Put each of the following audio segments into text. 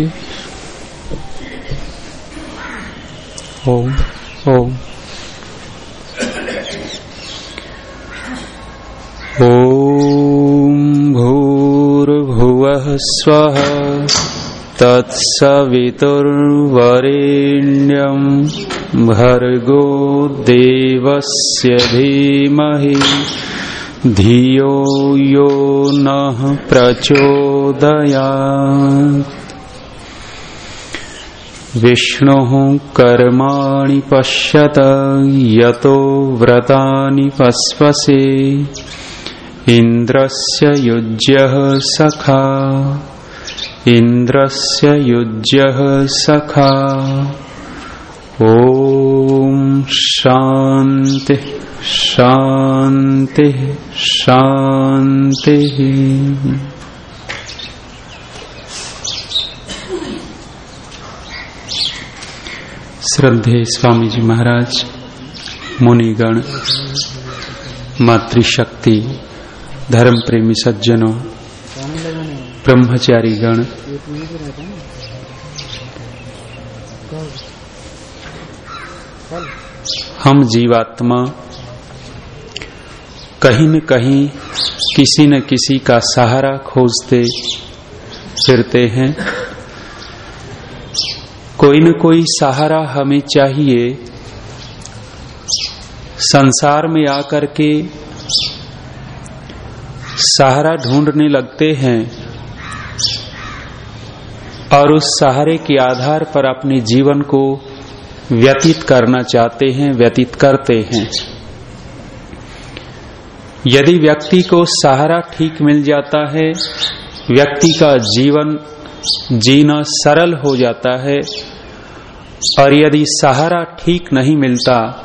ओम ओम ॐ भूर्भुवः स्वः तत्सवितुर्वरेण्यम् भर्गो देवस्य धीमहि धियो यो नः प्रचोदयात् विष्णुः कर्माणि पश्यत, यतो व्रतानि पस्पसे इन्द्रस्य युज्यः सखा। इन्द्रस्य युज्यः सखा। ॐ शान्ति शान्ति, शान्तिः। श्रद्धे स्वामी जी महाराज, मुनिगण, मातृशक्ति धर्म प्रेमी सज्जनों ब्रह्मचारी गण हम जीवात्मा, कहीं न कहीं किसी न किसी का सहारा खोजते फिरते हैं। कोई न कोई सहारा हमें चाहिए। संसार में आकर के सहारा ढूँढने लगते हैं और उस सहारे के आधार पर अपने जीवन को व्यतीत करना चाहते हैं, व्यतीत करते हैं। यदि व्यक्ति को सहारा ठीक मिल जाता है, व्यक्ति का जीवन जीना सरल हो जाता है, और यदि सहारा ठीक नहीं मिलता,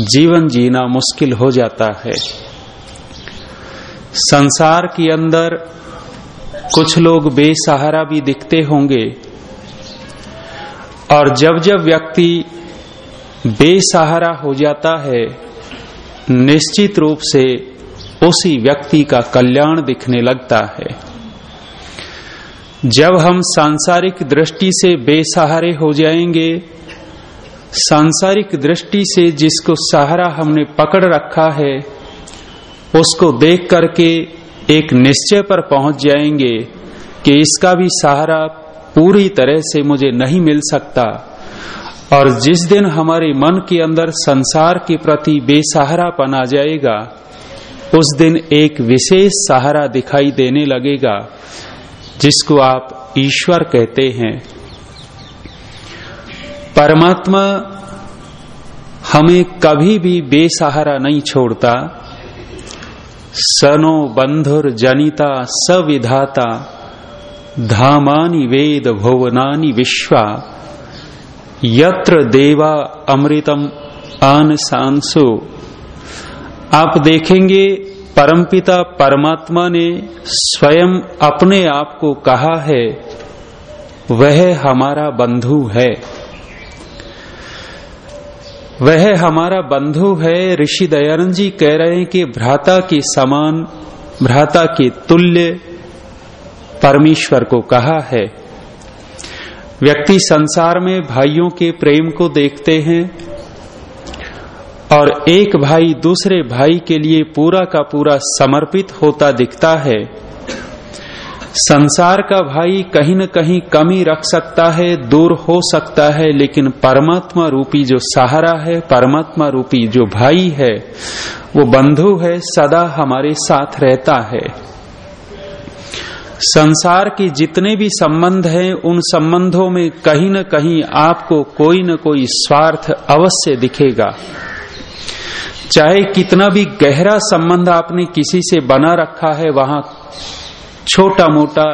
जीवन जीना मुश्किल हो जाता है। संसार के अंदर कुछ लोग बेसहारा भी दिखते होंगे, और जब जब व्यक्ति बेसहारा हो जाता है, निश्चित रूप से उसी व्यक्ति का कल्याण दिखने लगता है। जब हम सांसारिक दृष्टि से बेसहारे हो जाएँगे, सांसारिक दृष्टि से जिसको सहारा हमने पकड़ रखा है, उसको देख करके एक निश्चय पर पहुँच जाएँगे कि इसका भी सहारा पूरी तरह से मुझे नहीं मिल सकता। और जिस दिन हमारे मन के अंदर संसार के प्रति बेसहारापन आ जाएगा, उस दिन एक विशेष सहारा दिखाई देने लगेगा। जिसको आप ईश्वर कहते हैं। परमात्मा हमें कभी भी बेसहारा नहीं छोड़ता। सनो बंधुर जनिता सविधाता धामानि वेद भुवनानि विश्वा। यत्र देवा अमृतम आन सांसो। आप देखेंगे परमपिता परमात्मा ने स्वयं अपने आप को कहा है, वह हमारा बंधु है। वह हमारा बंधु है, ऋषि दयानंद जी कह रहे हैं कि भ्राता के समान, भ्राता के तुल्य परमेश्वर को कहा है। व्यक्ति संसार में भाइयों के प्रेम को देखते हैं और एक भाई दूसरे भाई के लिए पूरा का पूरा समर्पित होता दिखता है। संसार का भाई कहीं न कहीं कमी रख सकता है, दूर हो सकता है, लेकिन परमात्मा रूपी जो सहारा है, परमात्मा रूपी जो भाई है, वो बंधु है, सदा हमारे साथ रहता है। संसार के जितने भी संबंध हैं, उन संबंधों में कहीं न कहीं आपको कोई न कोई स्वार्थ अवश्य दिखेगा। चाहे कितना भी गहरा संबंध आपने किसी से बना रखा है, वहाँ छोटा मोटा,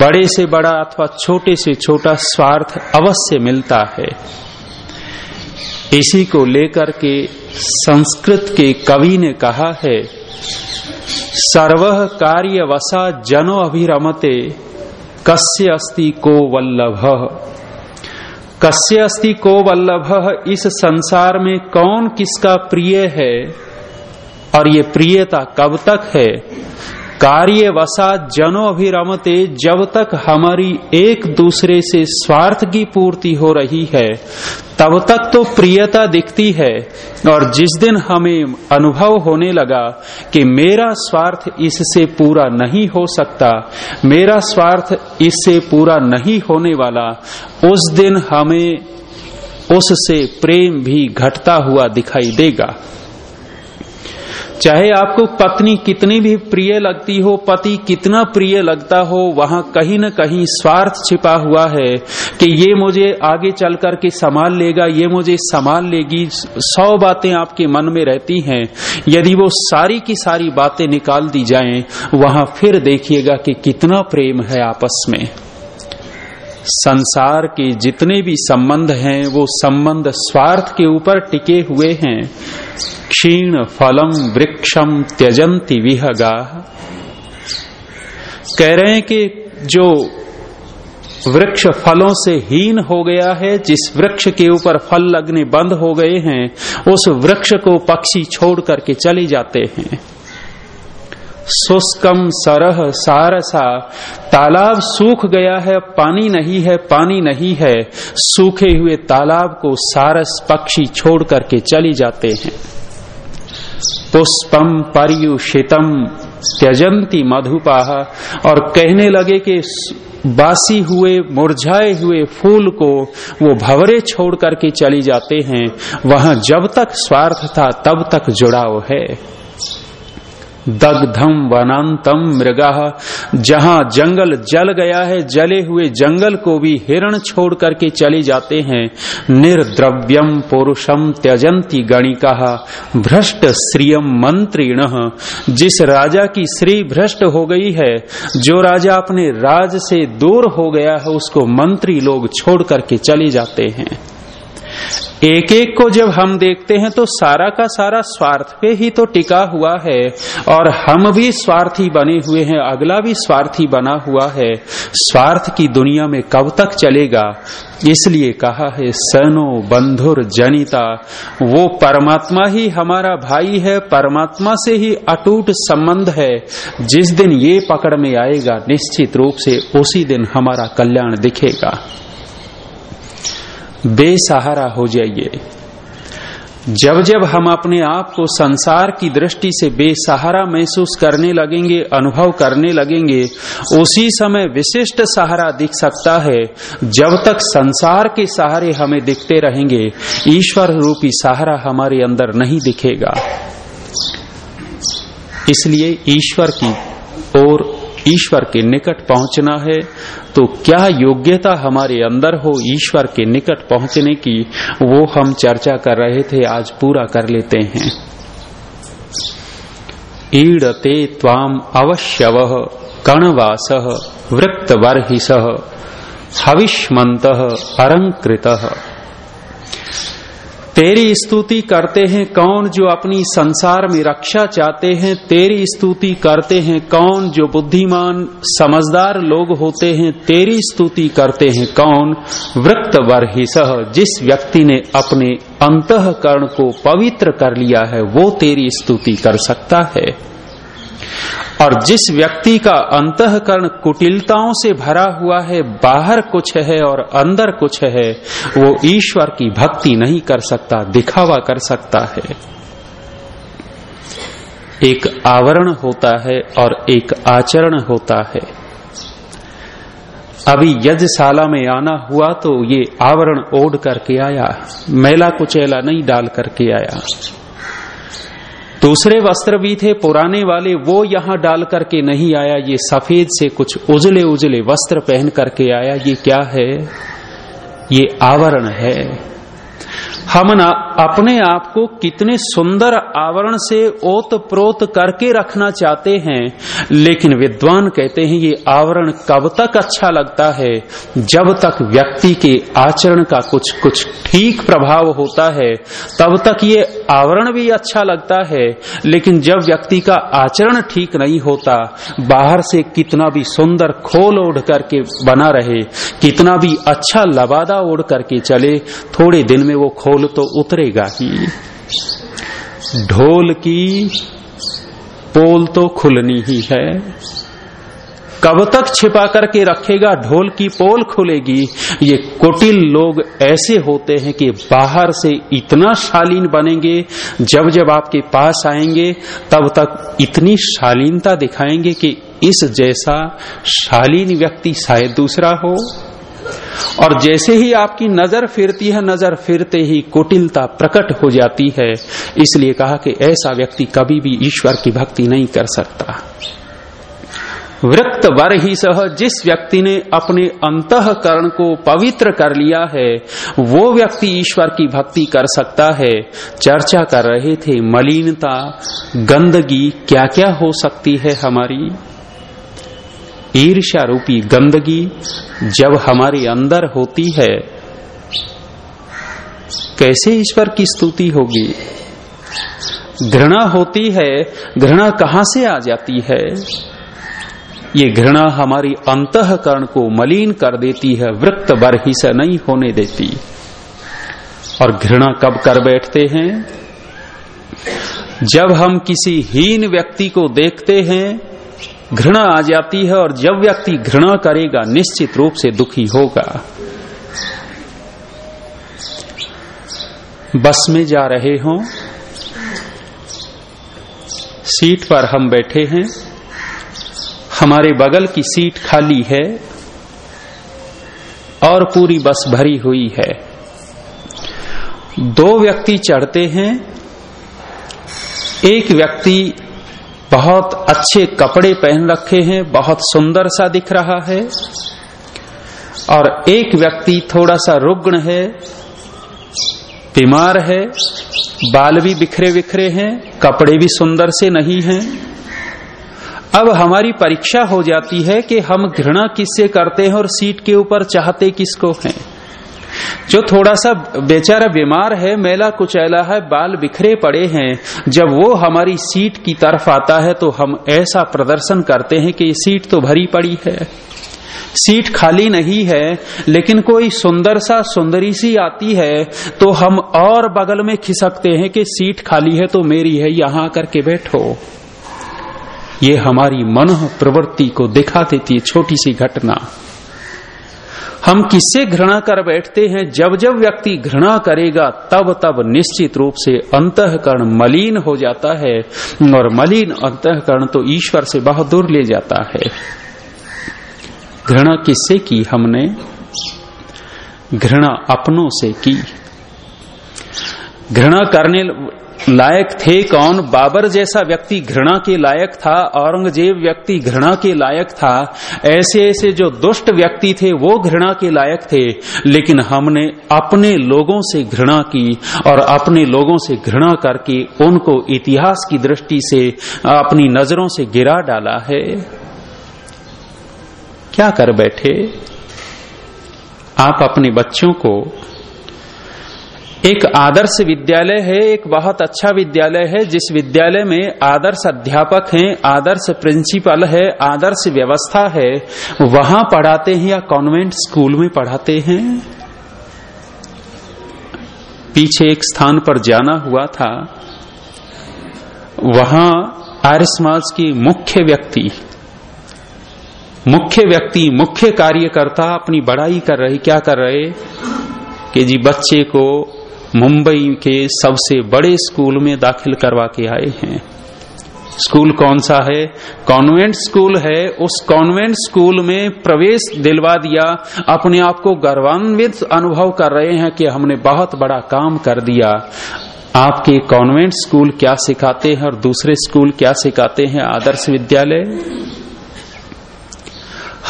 बड़े से बड़ा अथवा छोटे से छोटा स्वार्थ अवश्य मिलता है। इसी को लेकर के संस्कृत के कवि ने कहा है, सर्व कार्य वसा जनो अभिरमते, कस्य अस्ति को वल्लभ। कस्य अस्ति को वल्लभ? इस संसार में कौन किसका प्रिय है? और ये प्रियता कब तक है? कार्य वसा जनो अभिरमते जब तक हमारी एक दूसरे से स्वार्थ की पूर्ति हो रही है, तब तक तो प्रियता दिखती है। और जिस दिन हमें अनुभव होने लगा कि मेरा स्वार्थ इससे पूरा नहीं हो सकता, मेरा स्वार्थ इससे पूरा नहीं होने वाला, उस दिन हमें उससे प्रेम भी घटता हुआ दिखाई देगा। चाहे आपको पत्नी कितनी भी प्रिय लगती हो, पति कितना प्रिय लगता हो, वहाँ कहीं न कहीं स्वार्थ छिपा हुआ है कि ये मुझे आगे चल करके संभाल लेगा, ये मुझे संभाल लेगी। सौ बातें आपके मन में रहती हैं। यदि वो सारी की सारी बातें निकाल दी जाएँ, वहाँ फिर देखिएगा कि कितना प्रेम है आपस में। संसार के जितने भी संबंध हैं, वो संबंध स्वार्थ के ऊपर टिके हुए हैं। क्षीण फलम वृक्षम त्यजंती विहगा। कह रहे हैं कि जो वृक्ष फलों से हीन हो गया है, जिस वृक्ष के ऊपर फल लगने बंद हो गए हैं, उस वृक्ष को पक्षी छोड़ करके चले जाते हैं। शुष्कम सरह सारसा। तालाब सूख गया है, पानी नहीं है, पानी नहीं है। सूखे हुए तालाब को सारस पक्षी छोड़ करके चली जाते हैं। पुष्पम पर्युषितम त्यजंती मधुपाह और कहने लगे कि बासी हुए, मुरझाए हुए फूल को वो भवरे छोड़ करके चली जाते हैं। वहाँ जब तक स्वार्थ था, तब तक जुड़ाव है। दग्धम वनांतम मृगा। जहाँ जंगल जल गया है, जले हुए जंगल को भी हिरण छोड़ करके चले जाते हैं। निर्द्रव्यम पुरुषम त्यजंती गणिका। भ्रष्ट श्रियम मंत्रीण। जिस राजा की श्री भ्रष्ट हो गई है, जो राजा अपने राज से दूर हो गया है, उसको मंत्री लोग छोड़ करके चले जाते हैं। एक एक को जब हम देखते हैं तो सारा का सारा स्वार्थ पे ही तो टिका हुआ है। और हम भी स्वार्थी बने हुए हैं, अगला भी स्वार्थी बना हुआ है। स्वार्थ की दुनिया में कब तक चलेगा? इसलिए कहा है, सनो बंधुर जनिता, वो परमात्मा ही हमारा भाई है, परमात्मा से ही अटूट संबंध है। जिस दिन ये पकड़ में आएगा, निश्चित रूप से उसी दिन हमारा कल्याण दिखेगा। बेसहारा हो जाइए। जब जब हम अपने आप को संसार की दृष्टि से बेसहारा महसूस करने लगेंगे, अनुभव करने लगेंगे, उसी समय विशिष्ट सहारा दिख सकता है। जब तक संसार के सहारे हमें दिखते रहेंगे, ईश्वर रूपी सहारा हमारे अंदर नहीं दिखेगा। इसलिए ईश्वर की ओर ईश्वर के निकट पहुँचना है। तो क्या योग्यता हमारे अंदर हो ईश्वर के निकट पहुँचने की? वो हम चर्चा कर रहे थे, आज पूरा कर लेते हैं। ईड़ते ताम अवश्यव, कणवास वृत्त हविष्मत अरंकृत तेरी स्तुति करते हैं कौन जो अपनी संसार में रक्षा चाहते हैं? तेरी स्तुति करते हैं कौन जो बुद्धिमान, समझदार लोग होते हैं? तेरी स्तुति करते हैं कौन? वृत्त सह जिस व्यक्ति ने अपने अंतकरण को पवित्र कर लिया है, वो तेरी स्तुति कर सकता है। और जिस व्यक्ति का अंतकरण कुटिलताओं से भरा हुआ है, बाहर कुछ है और अंदर कुछ है, वो ईश्वर की भक्ति नहीं कर सकता, दिखावा कर सकता है। एक आवरण होता है और एक आचरण होता है। अभी यज्ञशाला में आना हुआ तो ये आवरण ओढ़ करके आया, मैला कुचेला नहीं डाल करके आया। दूसरे वस्त्र भी थे, पुराने वाले वो यहाँ डाल करके नहीं आया, ये सफ़ेद से कुछ उजले उजले वस्त्र पहन करके आया, ये क्या है? ये आवरण है। हम ना अपने आप को कितने सुंदर आवरण से ओत प्रोत करके रखना चाहते हैं, लेकिन विद्वान कहते हैं, ये आवरण कब तक अच्छा लगता है? जब तक व्यक्ति के आचरण का कुछ कुछ ठीक प्रभाव होता है, तब तक ये आवरण भी अच्छा लगता है। लेकिन जब व्यक्ति का आचरण ठीक नहीं होता, बाहर से कितना भी सुंदर खोल ओढ़ करके बना रहे, कितना भी अच्छा लबादा ओढ़ करके चले, थोड़े दिन में वो खोल तो उतरेगा ही। ढोल की पोल तो खुलनी ही है। कब तक छिपा करके रखेगा ढोल की पोल खुलेगी? ये कुटिल लोग ऐसे होते हैं कि बाहर से इतना शालीन बनेंगे, जब जब आपके पास आएँगे, तब तक इतनी शालीनता दिखाएँगे कि इस जैसा शालीन व्यक्ति शायद दूसरा हो। और जैसे ही आपकी नज़र फिरती है, नज़र फिरते ही कुटिलता प्रकट हो जाती है। इसलिए कहा कि ऐसा व्यक्ति कभी भी ईश्वर की भक्ति नहीं कर सकता। वृत्त वर ही सह जिस व्यक्ति ने अपने अंतकरण को पवित्र कर लिया है, वो व्यक्ति ईश्वर की भक्ति कर सकता है। चर्चा कर रहे थे, मलिनता, गंदगी क्या क्या हो सकती है हमारी? ईर्ष्या रूपी गंदगी जब हमारे अंदर होती है, कैसे ईश्वर की स्तुति होगी? घृणा होती है, घृणा कहाँ से आ जाती है? ये घृणा हमारी अंतकरण को मलिन कर देती है, वृत्त बर ही से नहीं होने देती। और घृणा कब कर बैठते हैं? जब हम किसी हीन व्यक्ति को देखते हैं घृणा आ जाती है और जब व्यक्ति घृणा करेगा, निश्चित रूप से दुखी होगा। बस में जा रहे हो। सीट पर हम बैठे हैं। हमारे बगल की सीट खाली है और पूरी बस भरी हुई है। दो व्यक्ति चढ़ते हैं। एक व्यक्ति बहुत अच्छे कपड़े पहन रखे हैं, बहुत सुंदर सा दिख रहा है। और एक व्यक्ति थोड़ा सा रुग्ण है, बीमार है, बाल भी बिखरे बिखरे हैं, कपड़े भी सुंदर से नहीं हैं। अब हमारी परीक्षा हो जाती है कि हम घृणा किससे करते हैं और सीट के ऊपर चाहते किसको हैं। जो थोड़ा सा बेचारा बीमार है, मेला कुचैला है, बाल बिखरे पड़े हैं, जब वो हमारी सीट की तरफ़ आता है तो हम ऐसा प्रदर्शन करते हैं कि सीट तो भरी पड़ी है। सीट खाली नहीं है, लेकिन कोई सुंदर सा सुंदरी सी आती है तो हम और बगल में खिसकते हैं कि सीट खाली है तो मेरी है, यहाँ करके बैठो। ये हमारी मन प्रवृत्ति को दिखा देती है, छोटी सी घटना। हम किससे घृणा कर बैठते हैं? जब जब व्यक्ति घृणा करेगा, तब तब निश्चित रूप से अंतकरण मलिन हो जाता है। और मलिन अंतकरण तो ईश्वर से बहुत दूर ले जाता है। घृणा किससे की हमने? घृणा अपनों से की। घृणा करने लायक थे कौन? बाबर जैसा व्यक्ति घृणा के लायक था, औरंगज़ेब व्यक्ति घृणा के लायक था, ऐसे ऐसे जो दुष्ट व्यक्ति थे वो घृणा के लायक थे। लेकिन हमने अपने लोगों से घृणा की और अपने लोगों से घृणा करके उनको इतिहास की दृष्टि से अपनी नज़रों से गिरा डाला है। क्या कर बैठे? आप अपने बच्चों को एक आदर्श विद्यालय है, एक बहुत अच्छा विद्यालय है, जिस विद्यालय में आदर्श अध्यापक हैं, आदर्श प्रिंसिपल है, आदर्श व्यवस्था है, वहाँ पढ़ाते हैं या कॉन्वेंट स्कूल में पढ़ाते हैं? पीछे एक स्थान पर जाना हुआ था। वहाँ आर्य समाज की मुख्य व्यक्ति मुख्य व्यक्ति, मुख्य कार्यकर्ता अपनी बड़ाई कर रहे, क्या कर रहे? कि जी बच्चे को मुंबई के सबसे बड़े स्कूल में दाखिल करवा के आए हैं। स्कूल कौन सा है? कॉन्वेंट स्कूल है। उस कॉन्वेंट स्कूल में प्रवेश दिलवा दिया। अपने आप को गर्वान्वित अनुभव कर रहे हैं कि हमने बहुत बड़ा काम कर दिया। आपके कॉन्वेंट स्कूल क्या सिखाते हैं और दूसरे स्कूल क्या सिखाते हैं? आदर्श विद्यालय?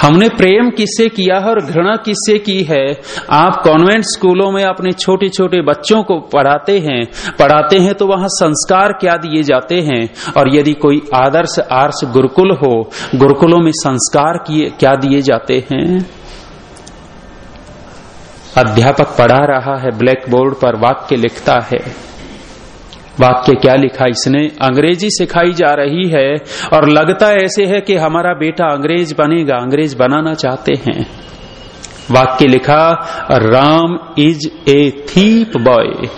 हमने प्रेम किससे किया है और घृणा किससे की है? आप कॉन्वेंट स्कूलों में अपने छोटे छोटे बच्चों को पढ़ाते हैं। पढ़ाते हैं तो वहाँ संस्कार क्या दिए जाते हैं? और यदि कोई आदर्श आर्स गुरुकुल हो, गुरुकुलों में संस्कार किए, क्या दिए जाते हैं? अध्यापक पढ़ा रहा है ब्लैक बोर्ड पर वाक्य लिखता है। वाक्य क्या लिखा इसने? अंग्रेज़ी सिखाई जा रही है और लगता ऐसे है कि हमारा बेटा अंग्रेज़ बनेगा, अंग्रेज़ बनाना चाहते हैं। वाक्य लिखा, Ram is a thief boy.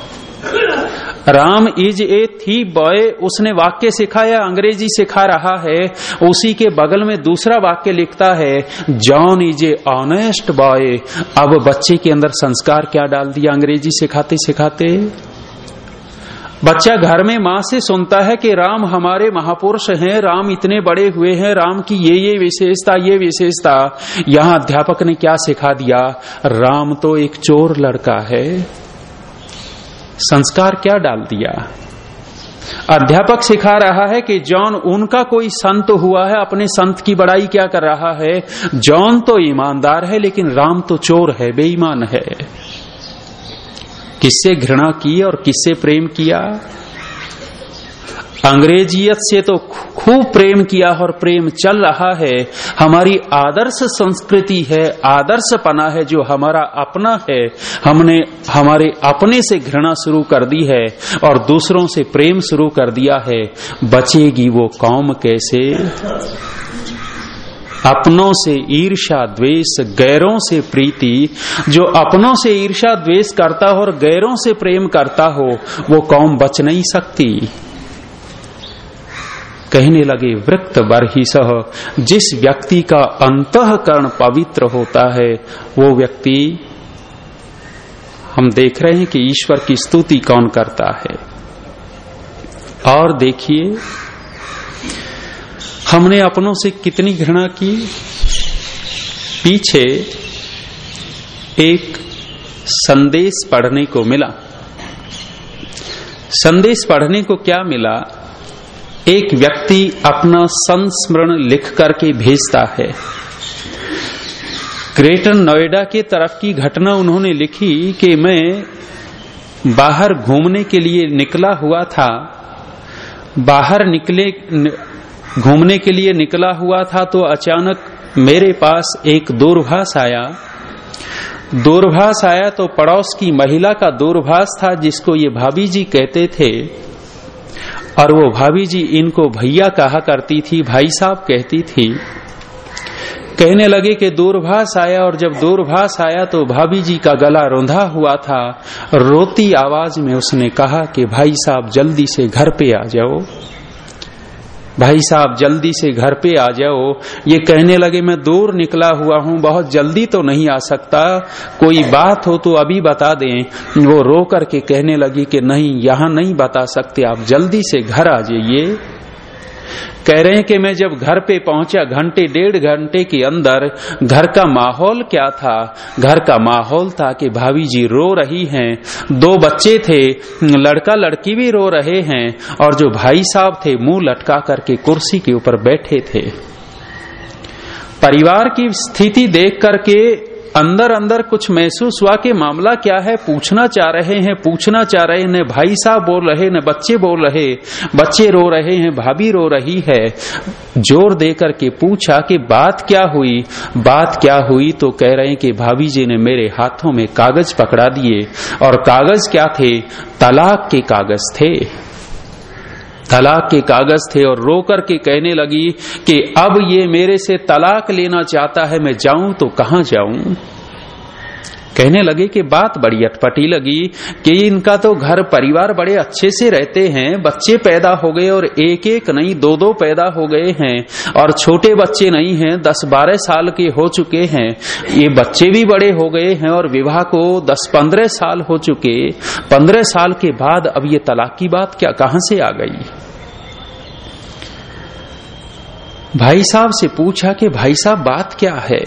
Ram is a thief boy, उसने वाक्य सिखाया, अंग्रेज़ी सिखा रहा है, उसी के बगल में दूसरा वाक्य लिखता है, John is a honest boy. अब बच्चे के अंदर संस्कार क्या डाल दिया अंग्रेज़ी सिखाते सिखाते बच्चा घर में माँ से सुनता है कि राम हमारे महापुरुष हैं, राम इतने बड़े हुए हैं, राम की ये ये विशेषता ये विशेषता। यहाँ अध्यापक ने क्या सिखा दिया? राम तो एक चोर लड़का है। संस्कार क्या डाल दिया? अध्यापक सिखा रहा है कि जॉन, उनका कोई संत हुआ है, अपने संत की बड़ाई क्या कर रहा है? जॉन तो ईमानदार है, लेकिन राम तो चोर है, बेईमान है। किससे घृणा की और किससे प्रेम किया? अंग्रेजियत से तो खूब प्रेम किया और प्रेम चल रहा है। हमारी आदर्श संस्कृति है आदर्श पना है जो हमारा अपना है। हमने, हमारे अपने से घृणा शुरू कर दी है और दूसरों से प्रेम शुरू कर दिया है। बचेगी वो कौम कैसे? अपनों से ईर्षा द्वेष, गैरों से प्रीति। जो अपनों से ईर्षा द्वेष करता हो और गैरों से प्रेम करता हो, वो कौम बच नहीं सकती। कहने लगे वृक्त बरही सह, जिस व्यक्ति का अंतकरण पवित्र होता है, वो व्यक्ति हम देख रहे हैं कि ईश्वर की स्तुति कौन करता है। और देखिए हमने अपनों से कितनी घृणा की? पीछे एक संदेश पढ़ने को मिला। संदेश पढ़ने को क्या मिला? एक व्यक्ति अपना संस्मरण लिख करके भेजता है। ग्रेटर नोएडा के तरफ़ की घटना उन्होंने लिखी कि मैं बाहर घूमने के लिए निकला हुआ था। बाहर निकले घूमने के लिए निकला हुआ था तो अचानक मेरे पास एक दूरभाष आया। दूरभाष आया तो पड़ोस की महिला का दूरभाष था जिसको ये भाभी जी कहते थे। और वो भाभी जी इनको भैया कहा करती थी, भाई साहब कहती थी। कहने लगे कि दूरभाष आया और जब दूरभाष आया तो भाभी जी का गला रोंधा हुआ था। रोती आवाज़ में उसने कहा कि भाई साहब जल्दी से घर पे आ जाओ। भाई साहब, जल्दी से घर पे आ जाओ। ये कहने लगे, मैं दूर निकला हुआ हूँ, बहुत जल्दी तो नहीं आ सकता। कोई बात हो तो अभी बता दें। वो रो करके कहने लगी कि, नहीं, यहाँ नहीं बता सकते। आप जल्दी से घर आ जाइए। कह रहे हैं कि मैं जब घर पे पहुँचा घंटे डेढ़ घंटे के अंदर, घर का माहौल क्या था? घर का माहौल था कि भाभी जी रो रही हैं। दो बच्चे थे, लड़का लड़की भी रो रहे हैं और जो भाई साहब थे, मुँह लटका करके कुर्सी के ऊपर बैठे थे। परिवार की स्थिति देख करके अंदर अंदर कुछ महसूस हुआ कि मामला क्या है? पूछना चाह रहे हैं, पूछना चाह रहे हैं। भाई साहब बोल रहे, न बच्चे बोल रहे। बच्चे रो रहे हैं, भाभी रो रही है। ज़ोर देकर के पूछा कि बात क्या हुई? बात क्या हुई? तो कह रहे हैं कि भाभी जी ने मेरे हाथों में कागज़ पकड़ा दिए। और कागज़ क्या थे? तलाक के कागज़ थे। तलाक के कागज़ थे और रो कर के कहने लगी कि अब ये मेरे से तलाक लेना चाहता है, मैं जाऊँ तो कहाँ जाऊँ? कहने लगे कि बात बड़ी अटपटी लगी कि इनका तो घर परिवार बड़े अच्छे से रहते हैं, बच्चे पैदा हो गए और एक एक नहीं दो दो पैदा हो गए हैं और छोटे बच्चे नहीं हैं दस बारह साल के हो चुके हैं। ये बच्चे भी बड़े हो गए हैं और विवाह को दस पंद्रह साल हो चुके। पंद्रह साल के बाद अब ये तलाक की बात क्या, कहाँ से आ गई? भाई साहब से पूछा कि भाई साहब बात क्या है?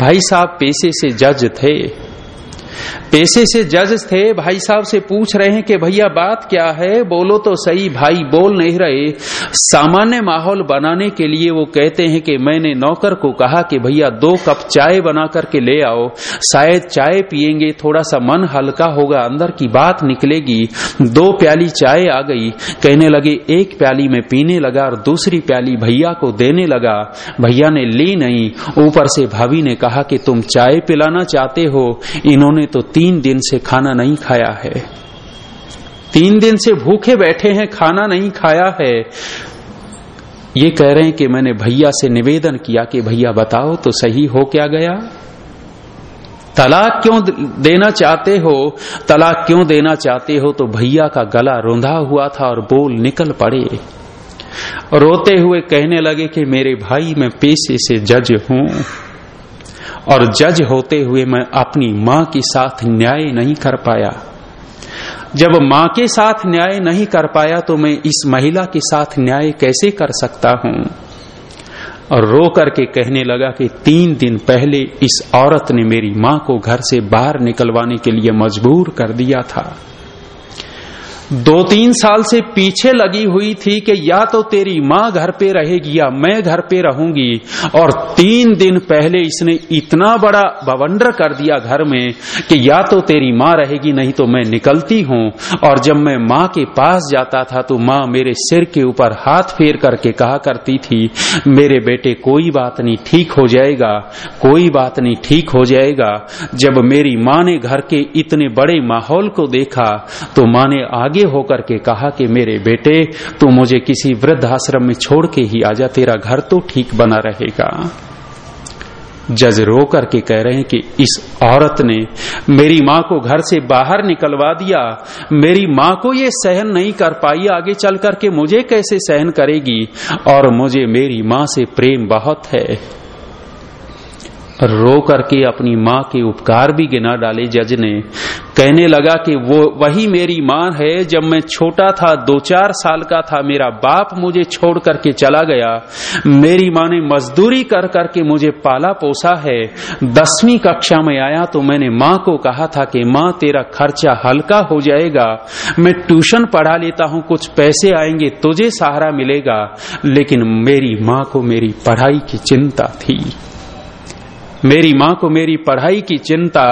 भाई साहब पेशे से जज थे। पेशे से जज थे, भाई साहब से पूछ रहे हैं कि भैया बात क्या है? बोलो तो सही, भाई बोल नहीं रहे। सामान्य माहौल बनाने के लिए वो कहते हैं कि मैंने नौकर को कहा कि भैया दो कप चाय बना करके ले आओ। शायद चाय पियेंगे, थोड़ा सा मन हल्का होगा, अंदर की बात निकलेगी। दो प्याली चाय आ गई। कहने लगे, एक प्याली में पीने लगा और दूसरी प्याली भैया को देने लगा। भैया ने ली नहीं। ऊपर से भाभी ने कहा कि तुम चाय पिलाना चाहते हो। इन्होंने तो तीन दिन से खाना नहीं खाया है। तीन दिन से भूखे बैठे हैं, खाना नहीं खाया है। ये कह रहे हैं कि मैंने भैया से निवेदन किया कि भैया बताओ तो सही हो क्या गया? तलाक क्यों देना चाहते हो? तलाक क्यों देना चाहते हो? तो भैया का गला रुंधा हुआ था और बोल निकल पड़े। रोते हुए कहने लगे कि मेरे भाई मैं पेशे से जज हूँ। और जज होते हुए मैं अपनी माँ के साथ न्याय नहीं कर पाया। जब माँ के साथ न्याय नहीं कर पाया तो मैं इस महिला के साथ न्याय कैसे कर सकता हूँ? और रो करके कहने लगा कि तीन दिन पहले इस औरत ने मेरी माँ को घर से बाहर निकलवाने के लिए मजबूर कर दिया था। दो तीन साल से पीछे लगी हुई थी कि या तो तेरी माँ घर पे रहेगी या मैं घर पे रहूँगी। और तीन दिन पहले इसने इतना बड़ा बवंडर कर दिया घर में कि या तो तेरी माँ रहेगी, नहीं तो मैं निकलती हूँ। और जब मैं माँ के पास जाता था तो माँ मेरे सिर के ऊपर हाथ फेर करके कहा करती थी, मेरे बेटे, कोई बात नहीं, ठीक हो जाएगा, कोई बात नहीं, ठीक हो जाएगा। जब मेरी माँ ने घर के इतने बड़े माहौल को देखा तो माँ ने आगे आगे होकर के कहा कि, मेरे बेटे, तू मुझे किसी वृद्ध आश्रम में छोड़ के ही आजा, तेरा घर तो ठीक बना रहेगा। जज रो करके कह रहे हैं कि, इस औरत ने मेरी माँ को घर से बाहर निकलवा दिया। मेरी माँ को ये सहन नहीं कर पाई, आगे चल करके मुझे कैसे सहन करेगी? और मुझे मेरी माँ से प्रेम बहुत है। रो करके अपनी माँ के उपकार भी गिना डाले जज ने। कहने लगा कि वो, वही मेरी माँ है, जब मैं छोटा था, दो चार साल का था, मेरा बाप मुझे छोड़ करके चला गया। मेरी माँ ने मजदूरी कर करके मुझे पाला पोसा है। दसवीं कक्षा में आया तो मैंने माँ को कहा था कि, माँ, तेरा खर्चा हल्का हो जाएगा। मैं ट्यूशन पढ़ा लेता हूँ, कुछ पैसे आएँगे, तुझे सहारा मिलेगा। लेकिन मेरी माँ को मेरी पढ़ाई की चिंता थी। मेरी माँ को मेरी पढ़ाई की चिंता।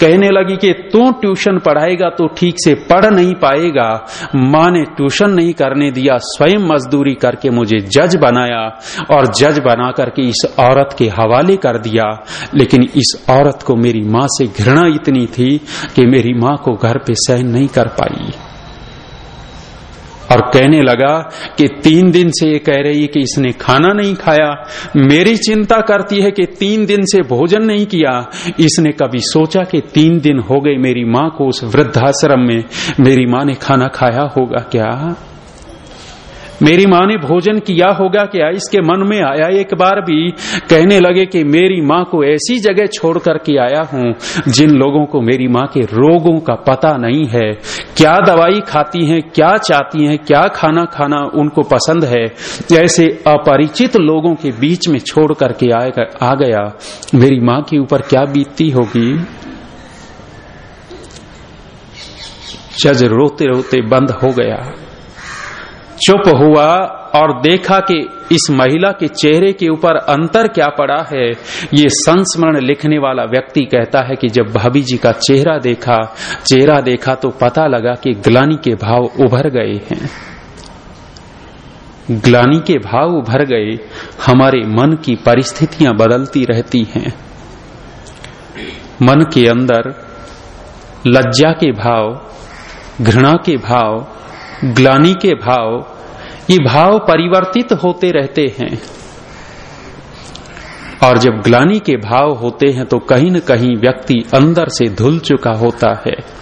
कहने लगी कि तू ट्यूशन पढ़ाएगा तो ठीक से पढ़ नहीं पाएगा। माँ ने ट्यूशन नहीं करने दिया, स्वयं मजदूरी करके मुझे जज बनाया और जज बना करके इस औरत के हवाले कर दिया। लेकिन इस औरत को मेरी माँ से घृणा इतनी थी कि मेरी माँ को घर पे सहन नहीं कर पाई। और कहने लगा कि तीन दिन से ये कह रही है कि इसने खाना नहीं खाया। मेरी चिंता करती है कि तीन दिन से भोजन नहीं किया। इसने कभी सोचा कि तीन दिन हो गए मेरी माँ को उस वृद्धाश्रम में। मेरी माँ ने खाना खाया होगा क्या? मेरी माँ ने भोजन किया होगा क्या? इसके मन में आया एक बार भी। कहने लगे कि मेरी माँ को ऐसी जगह छोड़ करके आया हूँ, जिन लोगों को मेरी माँ के रोगों का पता नहीं है। क्या दवाई खाती हैं, क्या चाहती हैं, क्या खाना खाना उनको पसंद है? ऐसे अपरिचित लोगों के बीच में छोड़ करके आ गया। मेरी माँ के ऊपर क्या बीतती होगी? जज रोते रोते बंद हो गया। चुप हुआ और देखा कि इस महिला के चेहरे के ऊपर अंतर क्या पड़ा है, ये संस्मरण लिखने वाला व्यक्ति कहता है कि जब भाभी जी का चेहरा देखा चेहरा देखा तो पता लगा कि ग्लानी के भाव उभर गए हैं। ग्लानी के भाव उभर गए, हमारे मन की परिस्थितियाँ बदलती रहती हैं। मन के अंदर लज्जा के भाव, घृणा के भाव ग्लानी के भाव, ये भाव परिवर्तित होते रहते हैं। और जब ग्लानी के भाव होते हैं तो कहीं न कहीं व्यक्ति अंदर से धुल चुका होता है।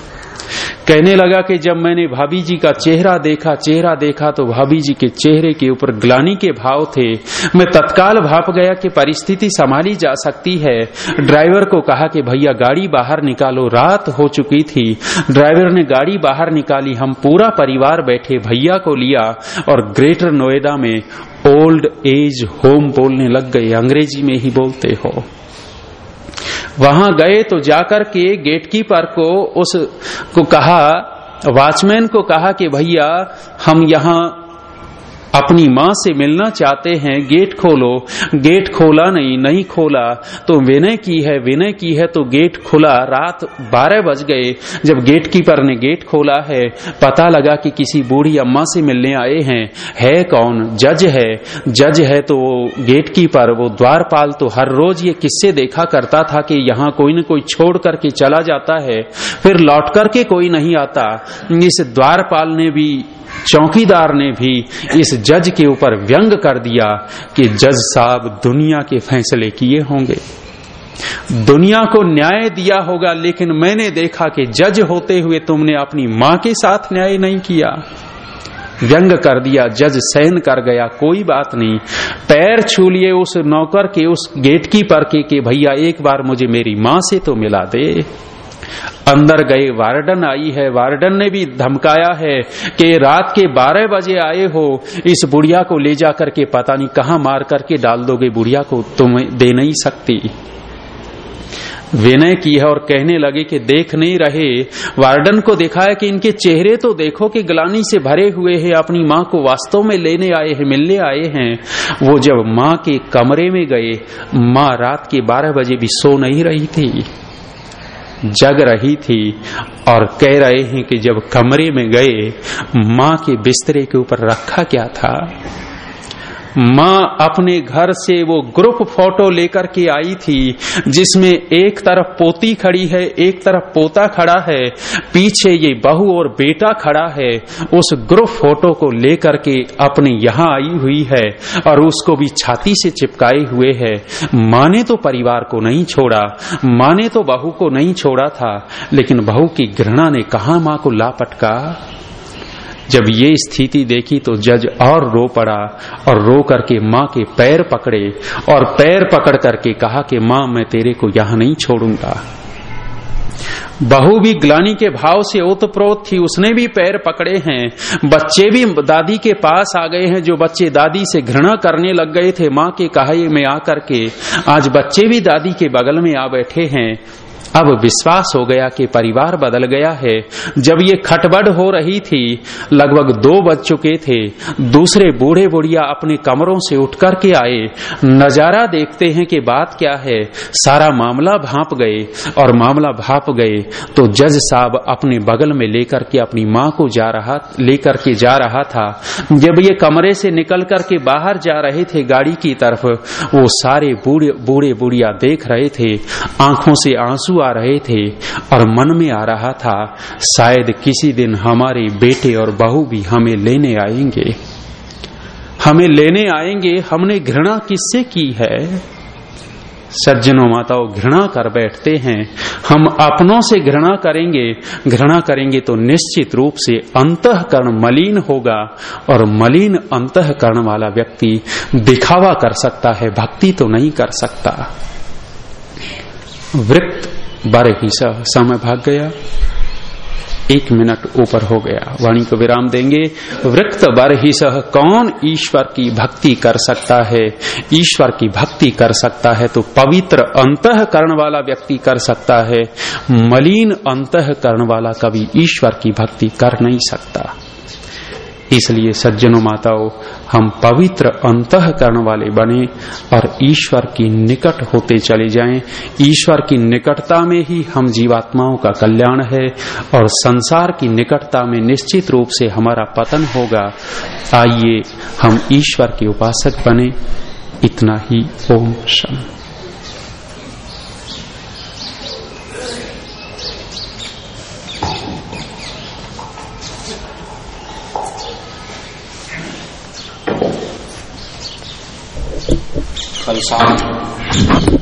कहने लगा कि जब मैंने भाभी जी का चेहरा देखा चेहरा देखा तो भाभी जी के चेहरे के ऊपर ग्लानी के भाव थे। मैं तत्काल भाप गया कि परिस्थिति संभाली जा सकती है। ड्राइवर को कहा कि भैया, गाड़ी बाहर निकालो, रात हो चुकी थी। ड्राइवर ने गाड़ी बाहर निकाली, हम पूरा परिवार बैठे भैया को लिया और ग्रेटर नोएडा में ओल्ड एज होम बोलने लग गए। अंग्रेज़ी में ही बोलते हो। वहाँ गए तो जाकर के गेटकीपर को उस, को कहा वॉचमैन को कहा कि भैया, हम यहाँ अपनी माँ से मिलना चाहते हैं, गेट खोलो। गेट खोला नहीं नहीं खोला। तो विनय की है, विनय की है तो गेट खुला। रात बारह बज गए। जब गेट कीपर ने गेट खोला है, पता लगा कि किसी बूढ़ी अम्मा से मिलने आए हैं। है कौन? जज है। जज है तो वो गेट कीपर वो द्वारपाल तो हर रोज ये किस्से देखा करता था कि यहाँ कोई न कोई छोड़ करके चला जाता है। फिर लौट करके कोई नहीं आता। इस द्वारपाल ने भी चौकीदार ने भी इस जज के ऊपर व्यंग कर दिया कि जज साहब दुनिया के फैसले किए होंगे। दुनिया को न्याय दिया होगा लेकिन मैंने देखा कि जज होते हुए तुमने अपनी माँ के साथ न्याय नहीं किया। व्यंग कर दिया जज सहन कर गया कोई बात नहीं। पैर छू लिए उस नौकर के उस गेट की पर के, के भैया एक बार मुझे मेरी माँ से तो मिला दे। अंदर गए, वार्डन आई है, वार्डन ने भी धमकाया है कि रात के 12 बजे आए हो, इस बुढ़िया को ले जा करके पता नहीं कहाँ मार करके डाल दोगे, बुढ़िया को तुम दे नहीं सकती। विनय की है और कहने लगे कि देख नहीं रहे, वार्डन को दिखाया कि इनके चेहरे तो देखो कि गलानी से भरे हुए हैं, अपनी माँ को वास्तव में लेने आए हैं, मिलने आए हैं। वो जब माँ के कमरे में गए, माँ रात के बारह बजे भी सो नहीं रही थी। जग रही थी और कह रहे हैं कि जब कमरे में गए, माँ के बिस्तरे के ऊपर रखा क्या था? माँ अपने घर से वो ग्रुप फ़ोटो लेकर के आई थी, जिसमें एक तरफ़ पोती खड़ी है, एक तरफ़ पोता खड़ा है, पीछे ये बहू और बेटा खड़ा है, उस ग्रुप फ़ोटो को लेकर के अपने यहाँ आई हुई है और उसको भी छाती से चिपकाए हुए है। माँ ने तो परिवार को नहीं छोड़ा, माँ ने तो बहू को नहीं छोड़ा था, लेकिन बहू की घृणा ने कहा, माँ को लापटका जब ये स्थिति देखी तो जज और रो पड़ा और रो करके माँ के पैर पकड़े और पैर पकड़ करके कहा कि, माँ, मैं तेरे को यहाँ नहीं छोड़ूँगा। बहू भी ग्लानी के भाव से ओतप्रोत थी। उसने भी पैर पकड़े हैं। बच्चे भी दादी के पास आ गए हैं, जो बच्चे दादी से घृणा करने लग गए थे। माँ के कहाई में आकर के, आज बच्चे भी दादी के बगल में आ बैठे हैं। अब विश्वास हो गया कि परिवार बदल गया है। जब ये खटबड़ हो रही थी, लगभग दो बज चुके थे। दूसरे बूढ़े बुढ़िया अपने कमरों से उठ करके आए। नज़ारा देखते हैं कि बात क्या है। सारा मामला भाप गए और मामला भाप गए। तो जज साहब अपने बगल में लेकर के अपनी माँ को जा रहा, लेकर के जा रहा था। जब ये कमरे से निकल करके बाहर जा रहे थे गाड़ी की तरफ़, वो सारे बूढ़े बूढ़े बुढ़िया देख रहे थे। आँखों से आँसू आ रहे थे और मन में आ रहा था, शायद किसी दिन हमारे बेटे और बहू भी हमें लेने आएँगे। हमें लेने आएँगे, हमने घृणा किससे की है? सज्जनों माताओं, घृणा कर बैठते हैं। हम अपनों से घृणा करेंगे। घृणा करेंगे तो निश्चित रूप से अंतकरण मलिन होगा और मलिन अंतकरण वाला व्यक्ति दिखावा कर सकता है, भक्ति तो नहीं कर सकता। वृत्त बारह ही समय भाग गया। एक मिनट ऊपर हो गया। वाणी को विराम देंगे। वृक्त बर ही सह कौन ईश्वर की भक्ति कर सकता है? ईश्वर की भक्ति कर सकता है तो पवित्र अंतकरण वाला व्यक्ति कर सकता है। मलिन अंतकरण वाला कभी ईश्वर की भक्ति कर नहीं सकता। इसलिए सज्जनों माताओं, हम पवित्र अंतकरण वाले बने और ईश्वर की निकट होते चले जाएँ। ईश्वर की निकटता में ही हम जीवात्माओं का कल्याण है और संसार की निकटता में निश्चित रूप से हमारा पतन होगा। आइए हम ईश्वर के उपासक बने। इतना ही, ओम शम कल शाम